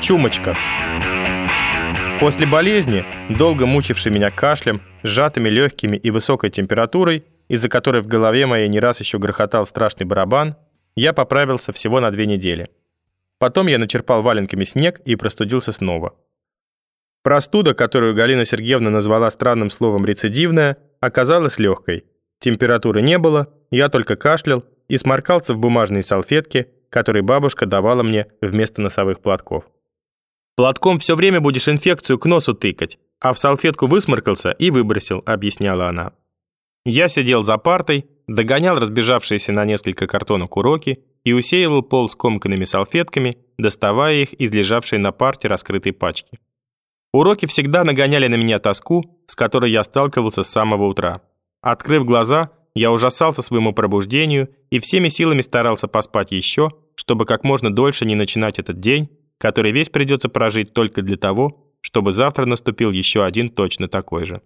Чумочка. После болезни, долго мучившей меня кашлем, сжатыми легкими и высокой температурой, из-за которой в голове моей не раз еще грохотал страшный барабан, я поправился всего на две недели. Потом я начерпал валенками снег и простудился снова. Простуда, которую Галина Сергеевна назвала странным словом «рецидивная», оказалась легкой. Температуры не было, я только кашлял и сморкался в бумажные салфетки, которые бабушка давала мне вместо носовых платков. «Платком все время будешь инфекцию к носу тыкать, а в салфетку высморкался и выбросил», — объясняла она. Я сидел за партой, догонял разбежавшиеся на несколько картонок уроки и усеивал пол скомканными салфетками, доставая их из лежавшей на парте раскрытой пачки. Уроки всегда нагоняли на меня тоску, с которой я сталкивался с самого утра. Открыв глаза, я ужасался своему пробуждению и всеми силами старался поспать еще, чтобы как можно дольше не начинать этот день, который весь придется прожить только для того, чтобы завтра наступил еще один точно такой же.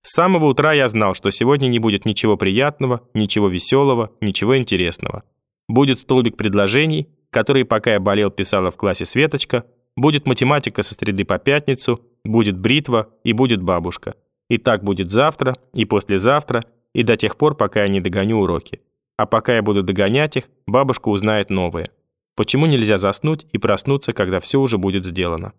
С самого утра я знал, что сегодня не будет ничего приятного, ничего веселого, ничего интересного. Будет столбик предложений, которые, пока я болел, писала в классе Светочка, будет математика со среды по пятницу, будет бритва и будет бабушка. И так будет завтра, и послезавтра, и до тех пор, пока я не догоню уроки. А пока я буду догонять их, бабушка узнает новое. Почему нельзя заснуть и проснуться, когда все уже будет сделано?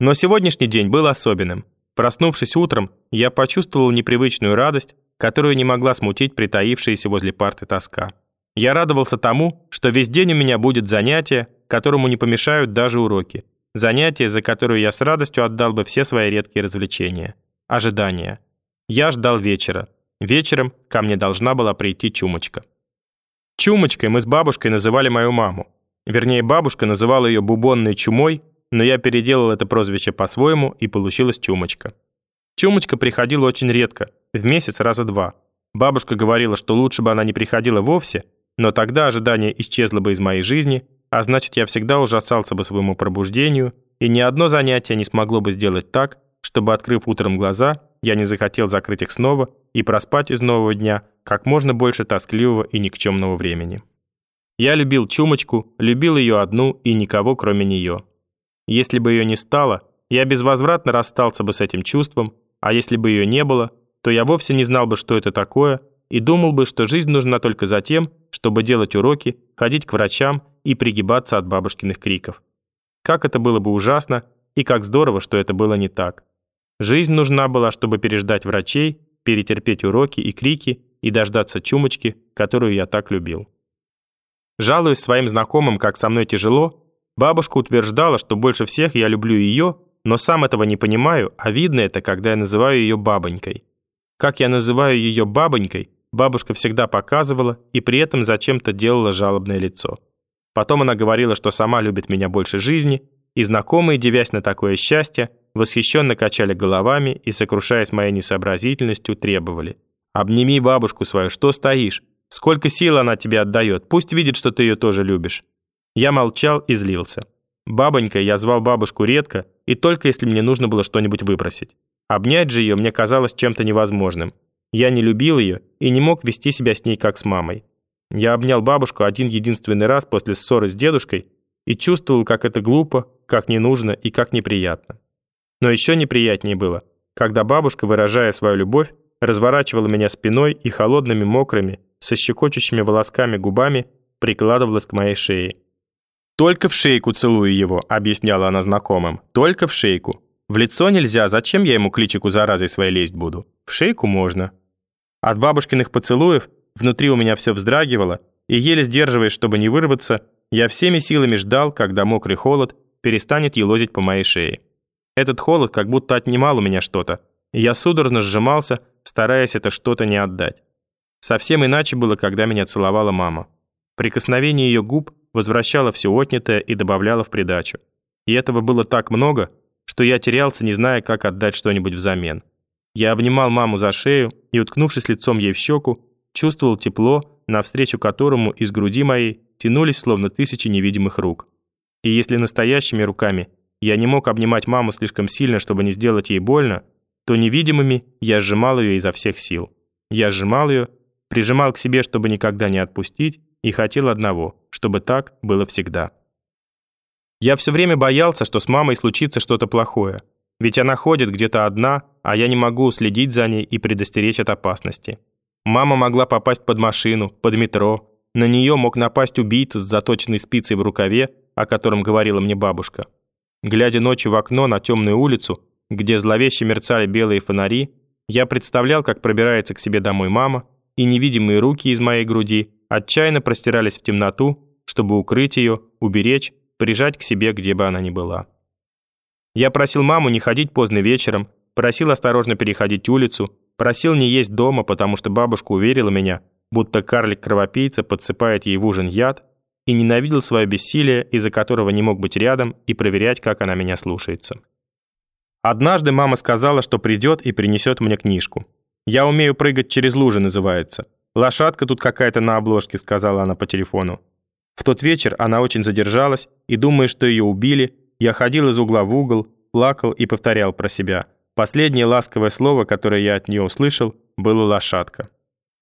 Но сегодняшний день был особенным. Проснувшись утром, я почувствовал непривычную радость, которую не могла смутить притаившаяся возле парты тоска. Я радовался тому, что весь день у меня будет занятие, которому не помешают даже уроки. Занятие, за которое я с радостью отдал бы все свои редкие развлечения. Ожидание. Я ждал вечера. Вечером ко мне должна была прийти Чумочка. Чумочкой мы с бабушкой называли мою маму. Вернее, бабушка называла ее бубонной чумой, но я переделал это прозвище по-своему, и получилась Чумочка. Чумочка приходила очень редко, в месяц раза два. Бабушка говорила, что лучше бы она не приходила вовсе, но тогда ожидание исчезло бы из моей жизни, а значит, я всегда ужасался бы своему пробуждению, и ни одно занятие не смогло бы сделать так, чтобы, открыв утром глаза, я не захотел закрыть их снова и проспать из нового дня как можно больше тоскливого и никчемного времени. Я любил Чумочку, любил ее одну и никого, кроме нее. Если бы ее не стало, я безвозвратно расстался бы с этим чувством, а если бы ее не было, то я вовсе не знал бы, что это такое, и думал бы, что жизнь нужна только за тем, чтобы делать уроки, ходить к врачам и пригибаться от бабушкиных криков. Как это было бы ужасно, и как здорово, что это было не так. Жизнь нужна была, чтобы переждать врачей, перетерпеть уроки и крики и дождаться чумочки, которую я так любил. Жалуясь своим знакомым, как со мной тяжело, бабушка утверждала, что больше всех я люблю ее, но сам этого не понимаю, а видно это, когда я называю ее бабонькой. Как я называю ее бабонькой, бабушка всегда показывала и при этом зачем-то делала жалобное лицо. Потом она говорила, что сама любит меня больше жизни, и знакомые, девясь на такое счастье, восхищенно качали головами и, сокрушаясь моей несообразительностью, требовали. «Обними бабушку свою, что стоишь? Сколько сил она тебе отдает, пусть видит, что ты ее тоже любишь». Я молчал и злился. Бабонькой я звал бабушку редко и только если мне нужно было что-нибудь выбросить. Обнять же ее мне казалось чем-то невозможным. Я не любил ее и не мог вести себя с ней как с мамой. Я обнял бабушку один единственный раз после ссоры с дедушкой и чувствовал, как это глупо, как не нужно и как неприятно. Но еще неприятнее было, когда бабушка, выражая свою любовь, разворачивала меня спиной и холодными, мокрыми, со щекочущими волосками губами прикладывалась к моей шее. «Только в шейку целую его», — объясняла она знакомым. «Только в шейку. В лицо нельзя, зачем я ему кличику заразой своей лезть буду? В шейку можно». От бабушкиных поцелуев внутри у меня все вздрагивало, и еле сдерживаясь, чтобы не вырваться, я всеми силами ждал, когда мокрый холод перестанет елозить по моей шее. Этот холод как будто отнимал у меня что-то, я судорожно сжимался, стараясь это что-то не отдать. Совсем иначе было, когда меня целовала мама. Прикосновение ее губ возвращало все отнятое и добавляло в придачу. И этого было так много, что я терялся, не зная, как отдать что-нибудь взамен. Я обнимал маму за шею и, уткнувшись лицом ей в щеку, чувствовал тепло, навстречу которому из груди моей тянулись словно тысячи невидимых рук. И если настоящими руками я не мог обнимать маму слишком сильно, чтобы не сделать ей больно, то невидимыми я сжимал ее изо всех сил. Я сжимал ее, прижимал к себе, чтобы никогда не отпустить, и хотел одного, чтобы так было всегда. Я все время боялся, что с мамой случится что-то плохое. Ведь она ходит где-то одна, а я не могу следить за ней и предостеречь от опасности. Мама могла попасть под машину, под метро. На нее мог напасть убийца с заточенной спицей в рукаве, о котором говорила мне бабушка. Глядя ночью в окно на темную улицу, где зловеще мерцали белые фонари, я представлял, как пробирается к себе домой мама, и невидимые руки из моей груди отчаянно простирались в темноту, чтобы укрыть ее, уберечь, прижать к себе, где бы она ни была. Я просил маму не ходить поздно вечером, просил осторожно переходить улицу, просил не есть дома, потому что бабушка уверила меня, будто карлик-кровопийца подсыпает ей в ужин яд, и ненавидел свое бессилие, из-за которого не мог быть рядом и проверять, как она меня слушается. Однажды мама сказала, что придет и принесет мне книжку. «Я умею прыгать через лужи» называется. «Лошадка тут какая-то на обложке», сказала она по телефону. В тот вечер она очень задержалась, и, думая, что ее убили, я ходил из угла в угол, плакал и повторял про себя. Последнее ласковое слово, которое я от нее услышал, было «лошадка».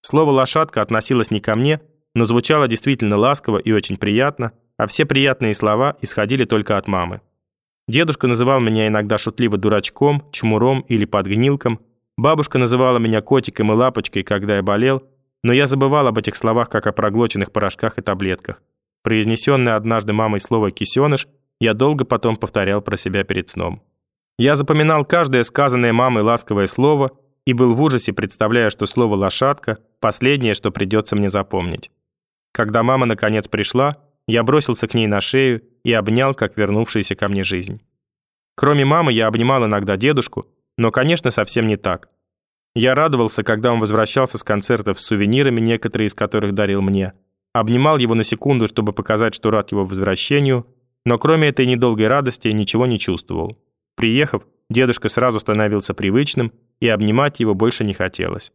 Слово «лошадка» относилось не ко мне, но звучало действительно ласково и очень приятно, а все приятные слова исходили только от мамы. Дедушка называл меня иногда шутливо дурачком, чмуром или подгнилком. Бабушка называла меня котиком и лапочкой, когда я болел, но я забывал об этих словах, как о проглоченных порошках и таблетках. Произнесенное однажды мамой слово «кисеныш» я долго потом повторял про себя перед сном. Я запоминал каждое сказанное мамой ласковое слово и был в ужасе, представляя, что слово «лошадка» – последнее, что придется мне запомнить. Когда мама наконец пришла, я бросился к ней на шею и обнял, как вернувшуюся ко мне жизнь. Кроме мамы, я обнимал иногда дедушку, но, конечно, совсем не так. Я радовался, когда он возвращался с концертов с сувенирами, некоторые из которых дарил мне. Обнимал его на секунду, чтобы показать, что рад его возвращению, но кроме этой недолгой радости ничего не чувствовал. Приехав, дедушка сразу становился привычным, и обнимать его больше не хотелось.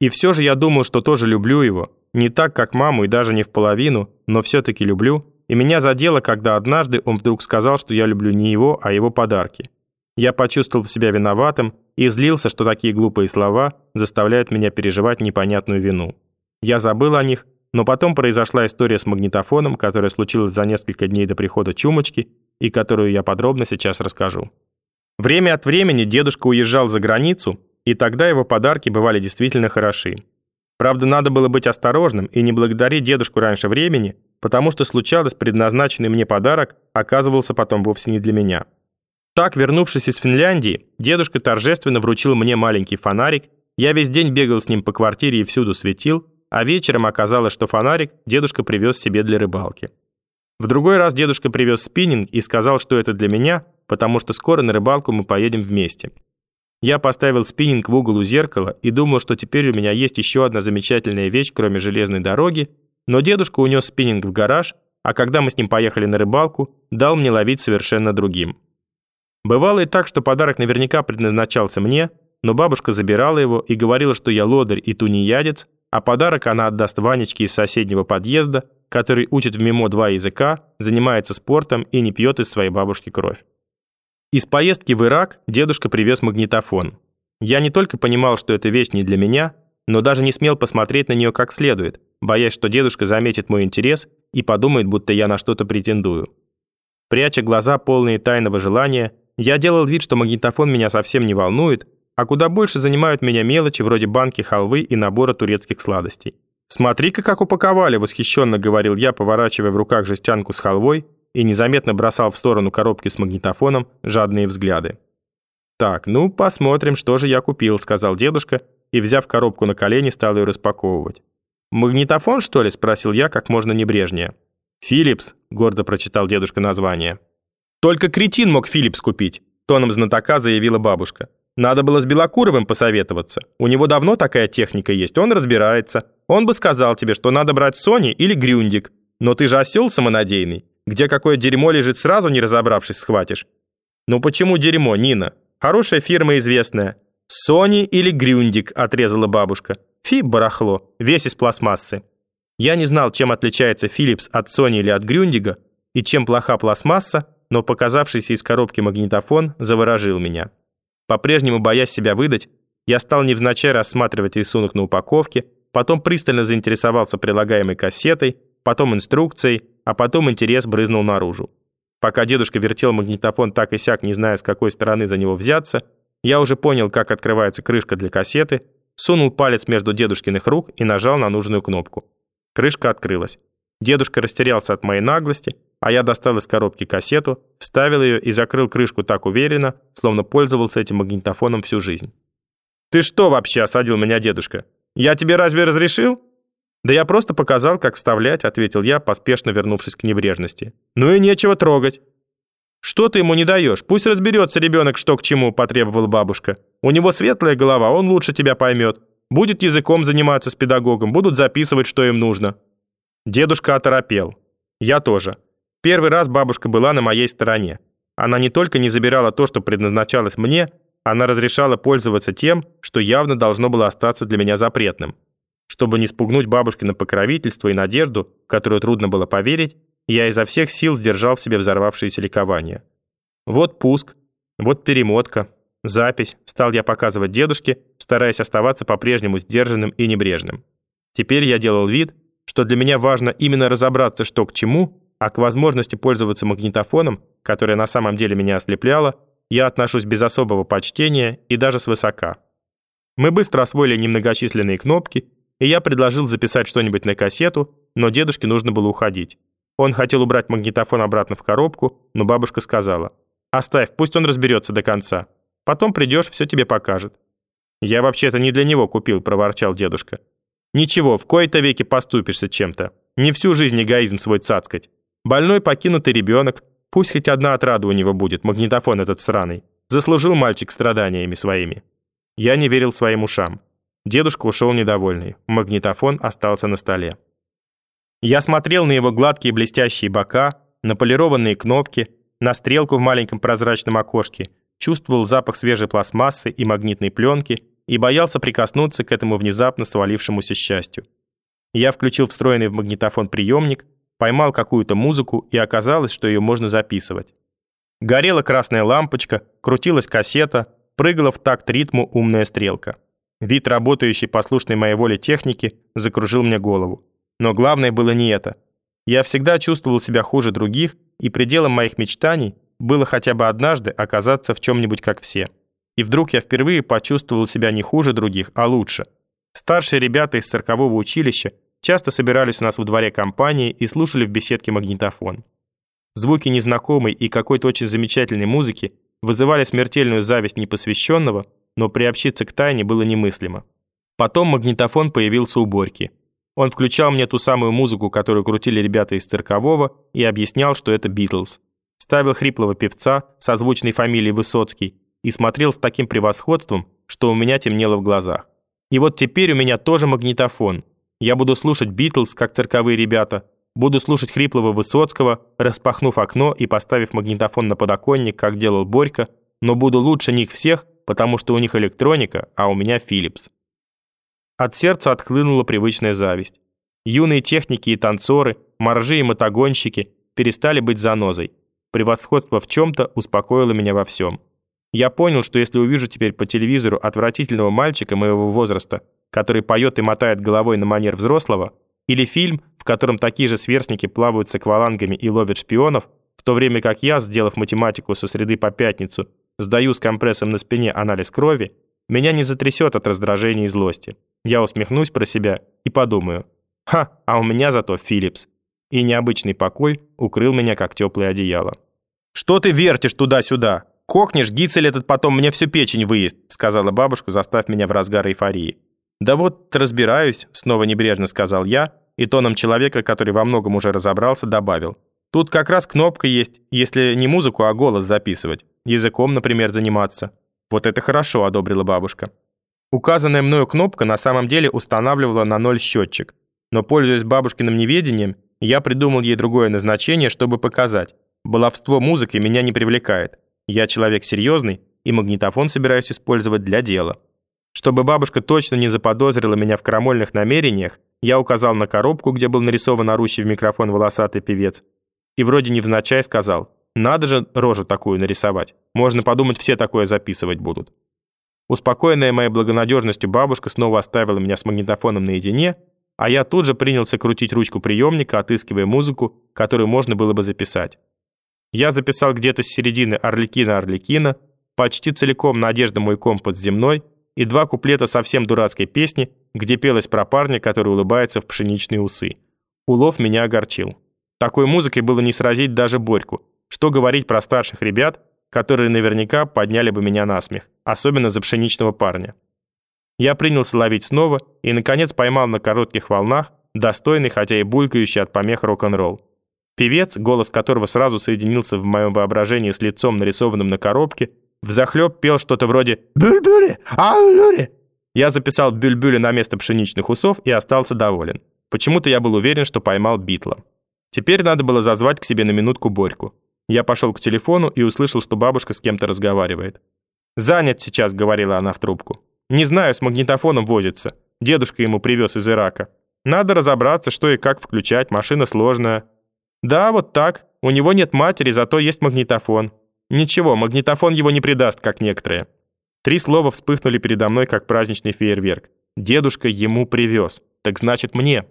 И все же я думал, что тоже люблю его, не так, как маму и даже не в половину, но все-таки люблю, и меня задело, когда однажды он вдруг сказал, что я люблю не его, а его подарки. Я почувствовал себя виноватым и злился, что такие глупые слова заставляют меня переживать непонятную вину. Я забыл о них, но потом произошла история с магнитофоном, которая случилась за несколько дней до прихода Чумочки и которую я подробно сейчас расскажу. Время от времени дедушка уезжал за границу, и тогда его подарки бывали действительно хороши. Правда, надо было быть осторожным и не благодарить дедушку раньше времени, потому что случалось, предназначенный мне подарок оказывался потом вовсе не для меня. Так, вернувшись из Финляндии, дедушка торжественно вручил мне маленький фонарик, я весь день бегал с ним по квартире и всюду светил, а вечером оказалось, что фонарик дедушка привез себе для рыбалки. В другой раз дедушка привез спиннинг и сказал, что это для меня, потому что скоро на рыбалку мы поедем вместе. Я поставил спиннинг в угол у зеркала и думал, что теперь у меня есть еще одна замечательная вещь, кроме железной дороги, но дедушка унес спиннинг в гараж, а когда мы с ним поехали на рыбалку, дал мне ловить совершенно другим. Бывало и так, что подарок наверняка предназначался мне, но бабушка забирала его и говорила, что я лодырь и тунеядец, а подарок она отдаст Ванечке из соседнего подъезда, который учит в МИМО два языка, занимается спортом и не пьет из своей бабушки кровь. Из поездки в Ирак дедушка привез магнитофон. Я не только понимал, что эта вещь не для меня, но даже не смел посмотреть на нее как следует, боясь, что дедушка заметит мой интерес и подумает, будто я на что-то претендую. Пряча глаза, полные тайного желания, я делал вид, что магнитофон меня совсем не волнует, а куда больше занимают меня мелочи вроде банки халвы и набора турецких сладостей. «Смотри-ка, как упаковали!» – восхищенно говорил я, поворачивая в руках жестянку с халвой и незаметно бросал в сторону коробки с магнитофоном жадные взгляды. «Так, ну, посмотрим, что же я купил», – сказал дедушка, и, взяв коробку на колени, стал ее распаковывать. «Магнитофон, что ли?» – спросил я как можно небрежнее. «Филлипс», – гордо прочитал дедушка название. «Только кретин мог Филлипс купить», – тоном знатока заявила бабушка. «Надо было с Белокуровым посоветоваться. У него давно такая техника есть, он разбирается. Он бы сказал тебе, что надо брать Сони или Грюндик. Но ты же осел самонадеянный. Где какое дерьмо лежит, сразу не разобравшись, схватишь». «Ну почему дерьмо, Нина? Хорошая фирма известная. «Сони или Грюндик», — отрезала бабушка. «Фи, барахло, весь из пластмассы». Я не знал, чем отличается Philips от Sony или от Грюндига, и чем плоха пластмасса, но показавшийся из коробки магнитофон заворожил меня. По-прежнему, боясь себя выдать, я стал невзначай рассматривать рисунок на упаковке, потом пристально заинтересовался прилагаемой кассетой, потом инструкцией, а потом интерес брызнул наружу. Пока дедушка вертел магнитофон так и сяк, не зная, с какой стороны за него взяться, я уже понял, как открывается крышка для кассеты, сунул палец между дедушкиных рук и нажал на нужную кнопку. Крышка открылась. Дедушка растерялся от моей наглости, а я достал из коробки кассету, вставил ее и закрыл крышку так уверенно, словно пользовался этим магнитофоном всю жизнь. «Ты что вообще?» – осадил меня дедушка. «Я тебе разве разрешил?» «Да я просто показал, как вставлять», — ответил я, поспешно вернувшись к небрежности. «Ну и нечего трогать». «Что ты ему не даешь? Пусть разберется ребенок, что к чему», — потребовала бабушка. «У него светлая голова, он лучше тебя поймет. Будет языком заниматься с педагогом, будут записывать, что им нужно». Дедушка оторопел. Я тоже. Первый раз бабушка была на моей стороне. Она не только не забирала то, что предназначалось мне, она разрешала пользоваться тем, что явно должно было остаться для меня запретным. Чтобы не спугнуть бабушкино покровительство и надежду, в которую трудно было поверить, я изо всех сил сдержал в себе взорвавшееся ликование. Вот пуск, вот перемотка, запись, стал я показывать дедушке, стараясь оставаться по-прежнему сдержанным и небрежным. Теперь я делал вид, что для меня важно именно разобраться, что к чему, а к возможности пользоваться магнитофоном, которая на самом деле меня ослепляла, я отношусь без особого почтения и даже свысока. Мы быстро освоили немногочисленные кнопки, и я предложил записать что-нибудь на кассету, но дедушке нужно было уходить. Он хотел убрать магнитофон обратно в коробку, но бабушка сказала, «Оставь, пусть он разберется до конца. Потом придешь, все тебе покажет». «Я вообще-то не для него купил», — проворчал дедушка. «Ничего, в кои-то веки поступишься чем-то. Не всю жизнь эгоизм свой цацкать. Больной покинутый ребенок, пусть хоть одна отрада у него будет, магнитофон этот сраный. Заслужил мальчик страданиями своими». Я не верил своим ушам. Дедушка ушел недовольный. Магнитофон остался на столе. Я смотрел на его гладкие блестящие бока, на полированные кнопки, на стрелку в маленьком прозрачном окошке, чувствовал запах свежей пластмассы и магнитной пленки и боялся прикоснуться к этому внезапно свалившемуся счастью. Я включил встроенный в магнитофон приемник, поймал какую-то музыку, и оказалось, что ее можно записывать. Горела красная лампочка, крутилась кассета, прыгала в такт ритму умная стрелка. Вид работающей послушной моей воле техники закружил мне голову. Но главное было не это. Я всегда чувствовал себя хуже других, и пределом моих мечтаний было хотя бы однажды оказаться в чем-нибудь как все. И вдруг я впервые почувствовал себя не хуже других, а лучше. Старшие ребята из циркового училища часто собирались у нас в дворе компании и слушали в беседке магнитофон. Звуки незнакомой и какой-то очень замечательной музыки вызывали смертельную зависть непосвященного, но приобщиться к тайне было немыслимо. Потом магнитофон появился у Борьки. Он включал мне ту самую музыку, которую крутили ребята из циркового, и объяснял, что это Битлз. Ставил хриплого певца с озвученной фамилией Высоцкий и смотрел с таким превосходством, что у меня темнело в глазах. И вот теперь у меня тоже магнитофон. Я буду слушать Битлз, как цирковые ребята, буду слушать хриплого Высоцкого, распахнув окно и поставив магнитофон на подоконник, как делал Борька, но буду лучше них всех, потому что у них электроника, а у меня Philips. От сердца отхлынула привычная зависть. Юные техники и танцоры, моржи и мотогонщики перестали быть занозой. Превосходство в чем-то успокоило меня во всем. Я понял, что если увижу теперь по телевизору отвратительного мальчика моего возраста, который поет и мотает головой на манер взрослого, или фильм, в котором такие же сверстники плавают с аквалангами и ловят шпионов, в то время как я, сделав математику со среды по пятницу, сдаю с компрессом на спине анализ крови, меня не затрясет от раздражения и злости. Я усмехнусь про себя и подумаю, ха, а у меня зато Филлипс. И необычный покой укрыл меня, как теплое одеяло. «Что ты вертишь туда-сюда? Кокнешь, гицель этот потом мне всю печень выест», сказала бабушка, заставь меня в разгар эйфории. «Да вот разбираюсь», снова небрежно сказал я, и тоном человека, который во многом уже разобрался, добавил. «Тут как раз кнопка есть, если не музыку, а голос записывать. Языком, например, заниматься. Вот это хорошо, одобрила бабушка. Указанная мною кнопка на самом деле устанавливала на ноль счетчик. Но, пользуясь бабушкиным неведением, я придумал ей другое назначение, чтобы показать. Баловство музыкой меня не привлекает. Я человек серьезный, и магнитофон собираюсь использовать для дела. Чтобы бабушка точно не заподозрила меня в крамольных намерениях, я указал на коробку, где был нарисован орущий в микрофон волосатый певец, и вроде невзначай сказал надо же рожу такую нарисовать. Можно подумать, все такое записывать будут. Успокоенная моей благонадежностью бабушка снова оставила меня с магнитофоном наедине, а я тут же принялся крутить ручку приемника, отыскивая музыку, которую можно было бы записать. Я записал где-то с середины «Орликина-Орликина», почти целиком «Надежда мой компас земной» и два куплета совсем дурацкой песни, где пелось про парня, который улыбается в пшеничные усы. Улов меня огорчил. Такой музыкой было не сразить даже Борьку. Что говорить про старших ребят, которые наверняка подняли бы меня на смех, особенно за пшеничного парня. Я принялся ловить снова и, наконец, поймал на коротких волнах достойный, хотя и булькающий от помех рок-н-ролл. Певец, голос которого сразу соединился в моем воображении с лицом, нарисованным на коробке, взахлеб пел что-то вроде «Бюль-бюли! Аулюри!». Я записал «бюль-бюли» на место пшеничных усов и остался доволен. Почему-то я был уверен, что поймал Битла. Теперь надо было зазвать к себе на минутку Борьку. Я пошел к телефону и услышал, что бабушка с кем-то разговаривает. «Занят сейчас», — говорила она в трубку. «Не знаю, с магнитофоном возится. Дедушка ему привез из Ирака. Надо разобраться, что и как включать, машина сложная». «Да, вот так. У него нет матери, зато есть магнитофон. Ничего, магнитофон его не предаст, как некоторые». Три слова вспыхнули передо мной, как праздничный фейерверк. «Дедушка ему привез. Так значит, мне».